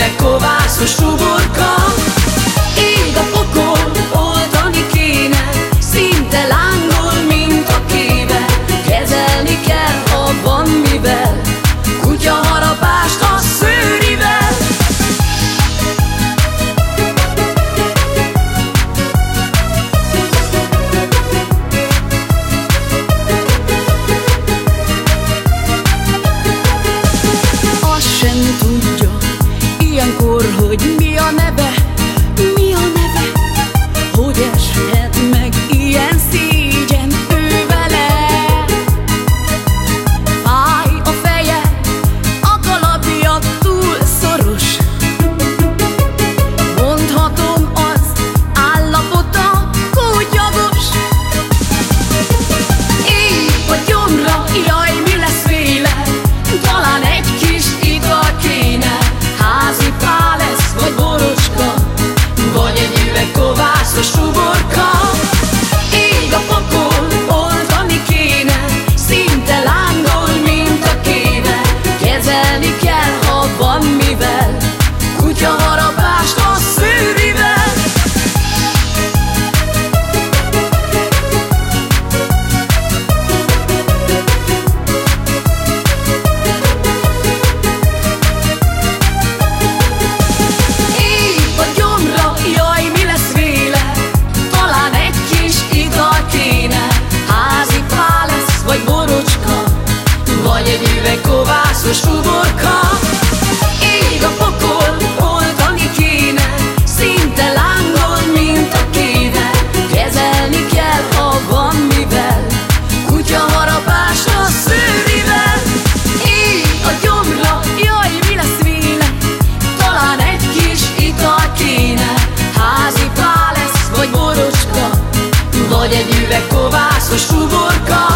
Tényleg kovászos robot You. Vagy egy üveg kovászos uborka